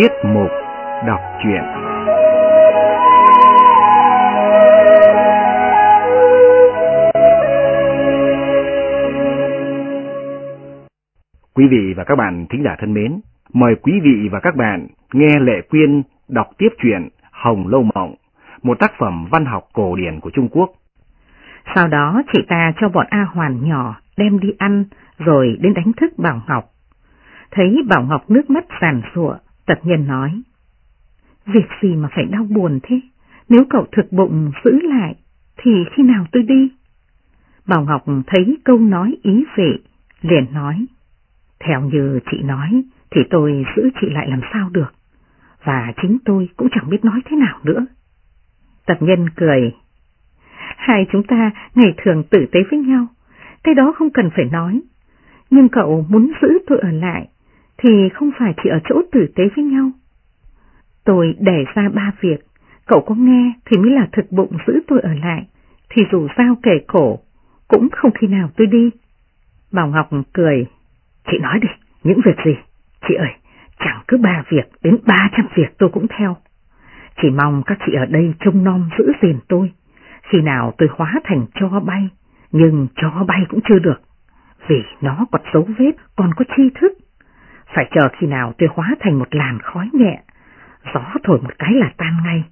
Tiết mục đọc truyện Quý vị và các bạn thính giả thân mến, mời quý vị và các bạn nghe Lệ Quyên đọc tiếp truyện Hồng Lâu Mộng, một tác phẩm văn học cổ điển của Trung Quốc. Sau đó chị ta cho bọn A Hoàn nhỏ đem đi ăn rồi đến đánh thức Bảo Ngọc. Thấy Bảo Ngọc nước mắt sàn sụa, tật nhân nói. Việc gì mà phải đau buồn thế? Nếu cậu thực bụng giữ lại, thì khi nào tôi đi? Bảo Ngọc thấy câu nói ý vị, liền nói. Theo như chị nói, thì tôi giữ chị lại làm sao được, và chính tôi cũng chẳng biết nói thế nào nữa. tật nhân cười. Hai chúng ta ngày thường tử tế với nhau, cái đó không cần phải nói. Nhưng cậu muốn giữ tôi ở lại, thì không phải chỉ ở chỗ tử tế với nhau. Tôi để ra ba việc, cậu có nghe thì mới là thực bụng giữ tôi ở lại, thì dù sao kể cổ, cũng không khi nào tôi đi. Bảo Ngọc cười, chị nói đi, những việc gì? Chị ơi, chẳng cứ ba việc, đến ba trăm việc tôi cũng theo. Chỉ mong các chị ở đây trông nom giữ gìn tôi, khi nào tôi hóa thành cho bay, nhưng cho bay cũng chưa được, vì nó còn dấu vết, còn có chi thức. Phải chờ khi nào tôi hóa thành một làn khói nhẹ, gió thổi một cái là tan ngay.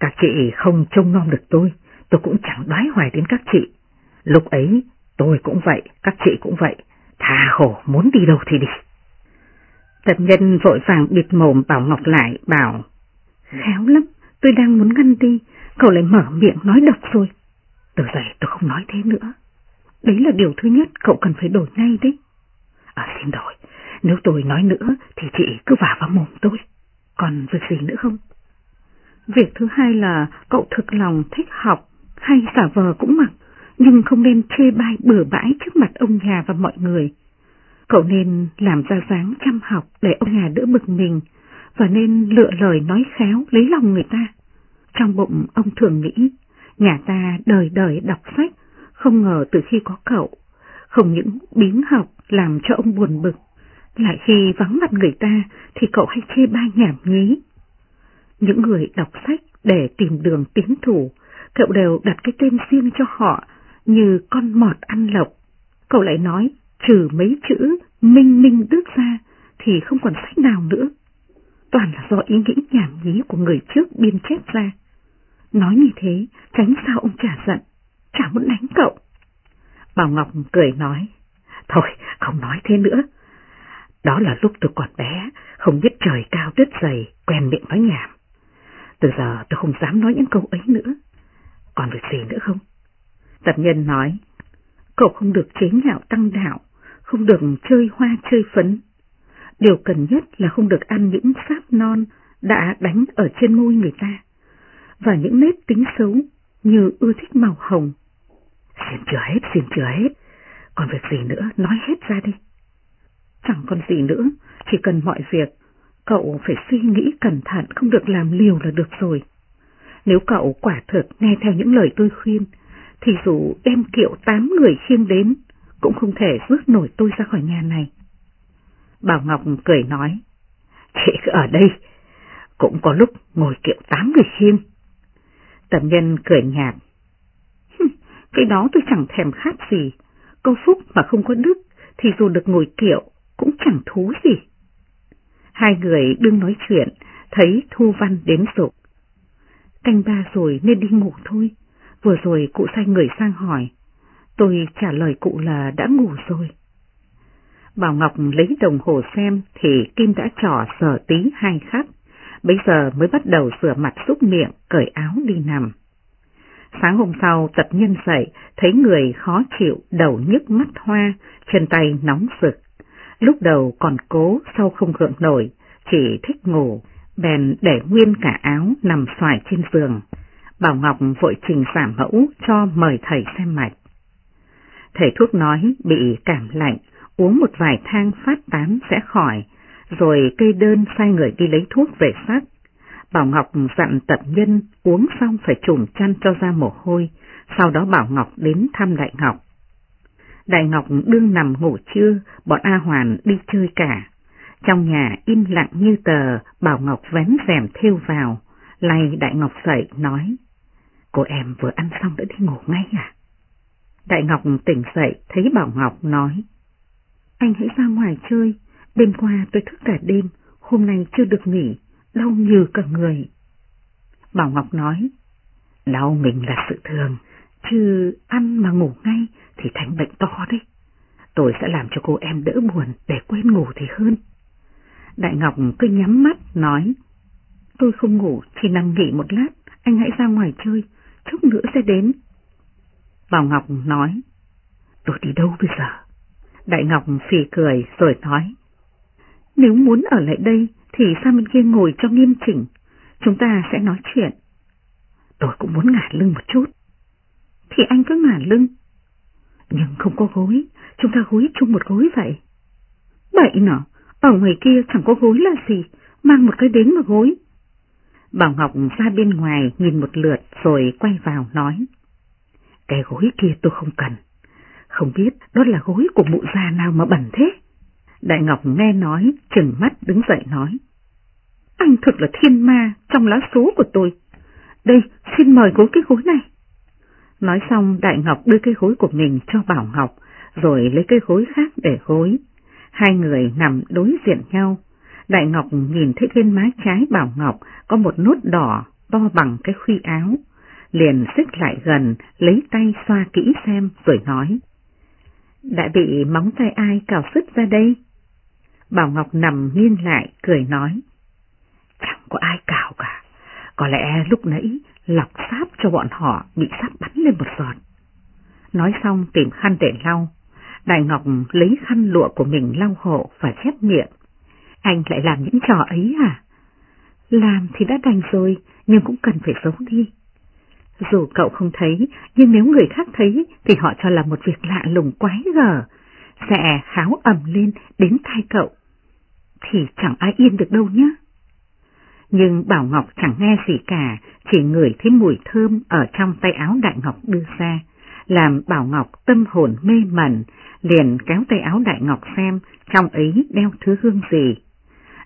Các chị không trông nom được tôi, tôi cũng chẳng đoái hoài đến các chị. Lúc ấy, tôi cũng vậy, các chị cũng vậy, thà khổ muốn đi đâu thì đi. Tập nhân vội vàng bịt mồm Bảo Ngọc lại, bảo, khéo lắm, tôi đang muốn ngăn đi, cậu lại mở miệng nói độc rồi. Từ giờ tôi không nói thế nữa. Đấy là điều thứ nhất cậu cần phải đổi ngay đấy. À xin đổi, nếu tôi nói nữa thì chị cứ vả vào mồm tôi. Còn việc gì nữa không? Việc thứ hai là cậu thực lòng thích học hay giả vờ cũng mặc, nhưng không nên chê bai bừa bãi trước mặt ông nhà và mọi người. Cậu nên làm ra dáng chăm học để ông nhà đỡ bực mình và nên lựa lời nói khéo lấy lòng người ta. Trong bụng ông thường nghĩ, nhà ta đời đời đọc sách, không ngờ từ khi có cậu, không những biến học làm cho ông buồn bực, lại khi vắng mặt người ta thì cậu hay chê bai nhảm nhí. Những người đọc sách để tìm đường tiến thủ, cậu đều đặt cái tên riêng cho họ như con mọt ăn lộc. Cậu lại nói trừ mấy chữ minh minh đứt ra thì không còn sách nào nữa. Toàn là do ý nghĩ nhảm nhí của người trước biên chép ra. Nói như thế, tránh sao ông trả giận, chả muốn đánh cậu. Bảo Ngọc cười nói, thôi không nói thế nữa. Đó là lúc tôi còn bé, không biết trời cao đất dày, quen miệng nói nhảm. Từ giờ tôi không dám nói những câu ấy nữa. Còn việc gì nữa không? Tập nhân nói, cậu không được chế nhạo tăng đạo, không được chơi hoa chơi phấn. Điều cần nhất là không được ăn những sáp non đã đánh ở trên môi người ta, và những nét tính xấu như ưa thích màu hồng. Xin chưa hết, xin chưa hết, còn việc gì nữa nói hết ra đi. Chẳng còn gì nữa, chỉ cần mọi việc, cậu phải suy nghĩ cẩn thận không được làm liều là được rồi. Nếu cậu quả thực nghe theo những lời tôi khuyên, thì dù đem kiệu tám người khiêng đến, cũng không thể rước nổi tôi ra khỏi nhà này. Bảo Ngọc cười nói, chị cứ ở đây, cũng có lúc ngồi kiệu tám người khiêng. Tầm nhân cười nhạt, cái đó tôi chẳng thèm khát gì, có phúc mà không có đức thì dù được ngồi kiệu chẳng thú gì. Hai người đương nói chuyện, thấy Thu Văn đến rục. Canh ba rồi nên đi ngủ thôi, vừa rồi cụ sai người sang hỏi, tôi trả lời cụ là đã ngủ rồi. Bảo Ngọc lấy đồng hồ xem thì Kim đã trỏ sờ tí hai khắc, bây giờ mới bắt đầu rửa mặt xúc miệng, cởi áo đi nằm. Sáng hôm sau tập nhân dậy, thấy người khó chịu, đầu nhức mắt hoa, chân tay nóng rực. Lúc đầu còn cố, sau không gượng nổi, chỉ thích ngủ, bèn để nguyên cả áo nằm xoài trên giường. Bảo Ngọc vội trình giảm mẫu cho mời thầy xem mạch. Thầy thuốc nói bị cảm lạnh, uống một vài thang phát tán sẽ khỏi, rồi cây đơn sai người đi lấy thuốc về sắc. Bảo Ngọc dặn tập nhân uống xong phải trùm chăn cho ra mồ hôi, sau đó Bảo Ngọc đến thăm Đại Ngọc. Đại Ngọc đương nằm ngủ trưa, bọn A Hoàn đi chơi cả. Trong nhà im lặng như tờ, Bảo Ngọc vén rèm thêu vào, lay Đại Ngọc dậy nói, cô em vừa ăn xong đã đi ngủ ngay à? Đại Ngọc tỉnh dậy thấy Bảo Ngọc nói, anh hãy ra ngoài chơi, đêm qua tôi thức cả đêm, hôm nay chưa được nghỉ, đau như cả người. Bảo Ngọc nói, đau mình là sự thường, chứ ăn mà ngủ ngay thì thành bệnh to đấy. Tôi sẽ làm cho cô em đỡ buồn để quên ngủ thì hơn. Đại Ngọc cứ nhắm mắt nói, tôi không ngủ, chỉ nằm nghỉ một lát, anh hãy ra ngoài chơi, chút nữa sẽ đến. Bảo Ngọc nói, tôi đi đâu bây giờ? Đại Ngọc phì cười rồi nói, nếu muốn ở lại đây thì sang bên kia ngồi cho nghiêm chỉnh, chúng ta sẽ nói chuyện. Tôi cũng muốn ngả lưng một chút. Thì anh cứ ngả lưng. Nhưng không có gối, chúng ta gối chung một gối vậy. Bậy nọ, ở ngoài kia chẳng có gối là gì, mang một cái đến mà gối. Bảo Ngọc ra bên ngoài nhìn một lượt rồi quay vào nói. Cái gối kia tôi không cần. Không biết đó là gối của mụ già nào mà bẩn thế. Đại Ngọc nghe nói, chừng mắt đứng dậy nói. Anh thực là thiên ma trong lá số của tôi. Đây, xin mời gối cái gối này. Nói xong Đại Ngọc đưa cái gối của mình cho Bảo Ngọc, rồi lấy cái gối khác để gối. Hai người nằm đối diện nhau. Đại Ngọc nhìn thấy trên má trái Bảo Ngọc có một nốt đỏ to bằng cái khuy áo. Liền xích lại gần, lấy tay xoa kỹ xem rồi nói. Đã bị móng tay ai cào sức ra đây? Bảo Ngọc nằm nghiêng lại, cười nói. Chẳng có ai cào cả. Có lẽ lúc nãy lọc sáp cho bọn họ bị sáp bắn lên một giọt. Nói xong tìm khăn để lau. Đại Ngọc lấy khăn lụa của mình lau hộ và chép miệng. Anh lại làm những trò ấy à? Làm thì đã đành rồi, nhưng cũng cần phải giấu đi. Dù cậu không thấy, nhưng nếu người khác thấy thì họ cho là một việc lạ lùng quái gở, sẽ kháo ầm lên đến tai cậu. Thì chẳng ai yên được đâu nhé. Nhưng Bảo Ngọc chẳng nghe gì cả, chỉ ngửi thấy mùi thơm ở trong tay áo Đại Ngọc đưa ra, làm Bảo Ngọc tâm hồn mê mẩn, liền kéo tay áo Đại Ngọc xem trong ấy đeo thứ hương gì.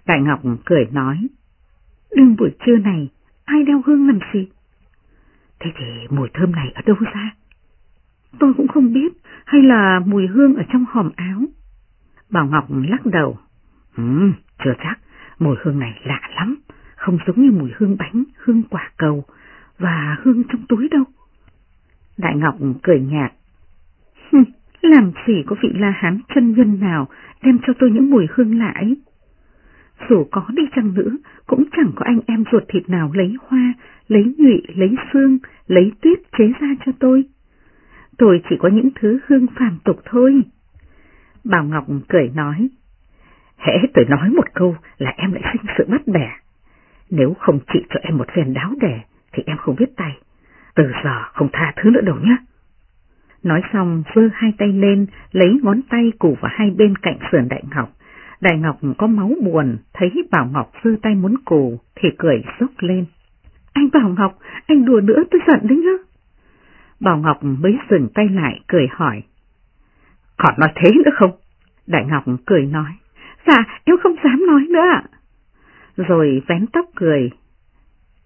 Đại Ngọc cười nói, đương buổi trưa này, ai đeo hương làm gì? Thế thì mùi thơm này ở đâu ra? Tôi cũng không biết, hay là mùi hương ở trong hòm áo? Bảo Ngọc lắc đầu. Ừ, chưa chắc, mùi hương này lạ lắm, không giống như mùi hương bánh, hương quả cầu và hương trong túi đâu. Đại Ngọc cười nhạt. Làm gì có vị la hán chân nhân nào đem cho tôi những mùi hương lạ ấy? Dù có đi chăng nữa, cũng chẳng có anh em ruột thịt nào lấy hoa, lấy nhụy, lấy xương, lấy tuyết chế ra cho tôi. Tôi chỉ có những thứ hương phàm tục thôi. Bảo Ngọc cười nói, hễ tôi nói một câu là em lại sinh sự bắt bẻ. Nếu không trị cho em một phen đáo đẻ thì em không biết tay. Từ giờ không tha thứ nữa đâu nhé. Nói xong giơ hai tay lên, lấy ngón tay củ vào hai bên cạnh sườn Đại Ngọc. Đại Ngọc có máu buồn, thấy Bảo Ngọc giơ tay muốn cù thì cười sốc lên. Anh Bảo Ngọc, anh đùa nữa tôi giận đấy nhá. Bảo Ngọc mới dừng tay lại cười hỏi. Còn nói thế nữa không? Đại Ngọc cười nói. Dạ, em không dám nói nữa ạ. Rồi vén tóc cười.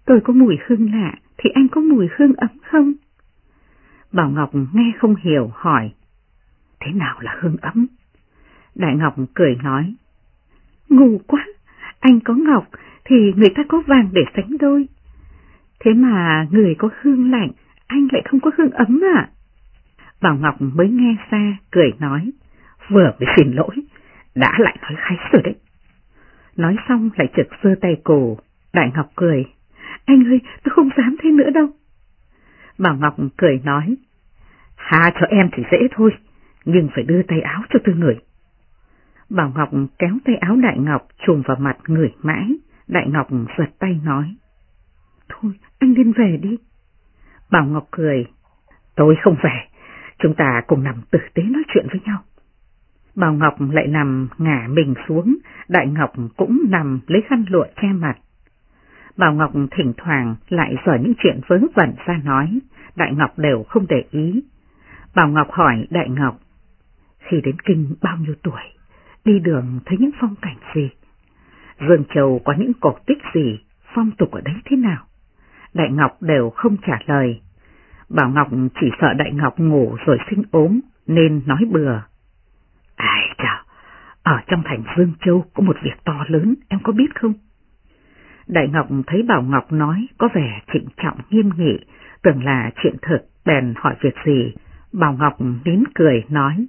Tôi có mùi hương lạ, thì anh có mùi hương ấm không? Bảo Ngọc nghe không hiểu hỏi. Thế nào là hương ấm? Đại Ngọc cười nói. Ngu quá, anh có ngọc thì người ta có vàng để sánh đôi. Thế mà người có hương lạnh, anh lại không có hương ấm à? Bảo Ngọc mới nghe xa, cười nói. Vừa mới xin lỗi, đã lại nói khách rồi đấy. Nói xong lại trực sơ tay cổ, Đại Ngọc cười. Anh ơi, tôi không dám thế nữa đâu. Bảo Ngọc cười nói. Hà cho em thì dễ thôi, nhưng phải đưa tay áo cho tôi người. Bảo Ngọc kéo tay áo Đại Ngọc trùm vào mặt người mãi, Đại Ngọc giật tay nói. Thôi, anh nên về đi. Bảo Ngọc cười. Tôi không về, chúng ta cùng nằm tử tế nói chuyện với nhau. Bảo Ngọc lại nằm ngả mình xuống, Đại Ngọc cũng nằm lấy khăn lụa che mặt. Bảo Ngọc thỉnh thoảng lại dở những chuyện vớ vẩn ra nói, Đại Ngọc đều không để ý. Bảo Ngọc hỏi Đại Ngọc, khi đến kinh bao nhiêu tuổi, đi đường thấy những phong cảnh gì? Dương Châu có những cổ tích gì, phong tục ở đấy thế nào? Đại Ngọc đều không trả lời. Bảo Ngọc chỉ sợ Đại Ngọc ngủ rồi sinh ốm nên nói bừa. Ai chào, ở trong thành Dương Châu có một việc to lớn, em có biết không? Đại Ngọc thấy Bảo Ngọc nói có vẻ trịnh trọng nghiêm nghị, tưởng là chuyện thực, bèn hỏi việc gì. Bảo Ngọc nín cười nói,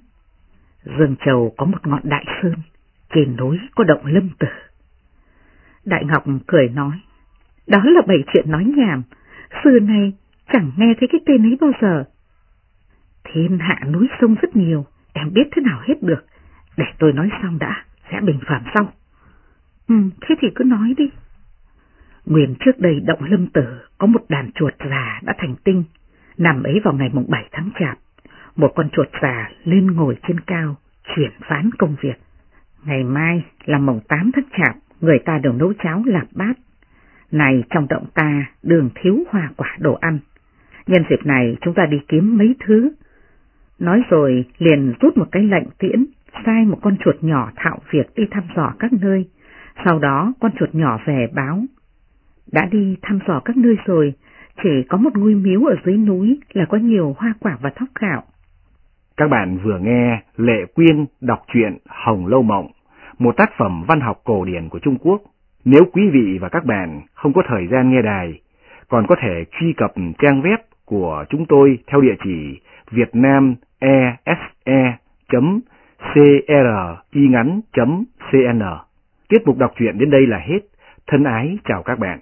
Dương Châu có một ngọn đại sơn, trên núi có động lâm tử. Đại Ngọc cười nói, đó là bảy chuyện nói nhảm, xưa nay chẳng nghe thấy cái tên ấy bao giờ. Thiên hạ núi sông rất nhiều, em biết thế nào hết được, để tôi nói xong đã, sẽ bình phẩm xong. Ừ, thế thì cứ nói đi. Nguyên trước đây động lâm tử có một đàn chuột già đã thành tinh, nằm ấy vào ngày mùng 7 tháng chạp. Một con chuột già lên ngồi trên cao, chuyển phán công việc. Ngày mai là mùng 8 tháng chạp, người ta đều nấu cháo lạp bát. Này trong động ta đường thiếu hoa quả đồ ăn. Nhân dịp này chúng ta đi kiếm mấy thứ. Nói rồi liền rút một cái lệnh tiễn, sai một con chuột nhỏ thạo việc đi thăm dò các nơi. Sau đó con chuột nhỏ về báo. Đã đi thăm dò các nơi rồi, chỉ có một ngôi miếu ở dưới núi là có nhiều hoa quả và thóc gạo. Các bạn vừa nghe Lệ Quyên đọc truyện Hồng Lâu Mộng, một tác phẩm văn học cổ điển của Trung Quốc. Nếu quý vị và các bạn không có thời gian nghe đài, còn có thể truy cập trang web của chúng tôi theo địa chỉ Việt Nam ESE vietnamese.cringắn.cn. Tiết mục đọc truyện đến đây là hết. Thân ái chào các bạn.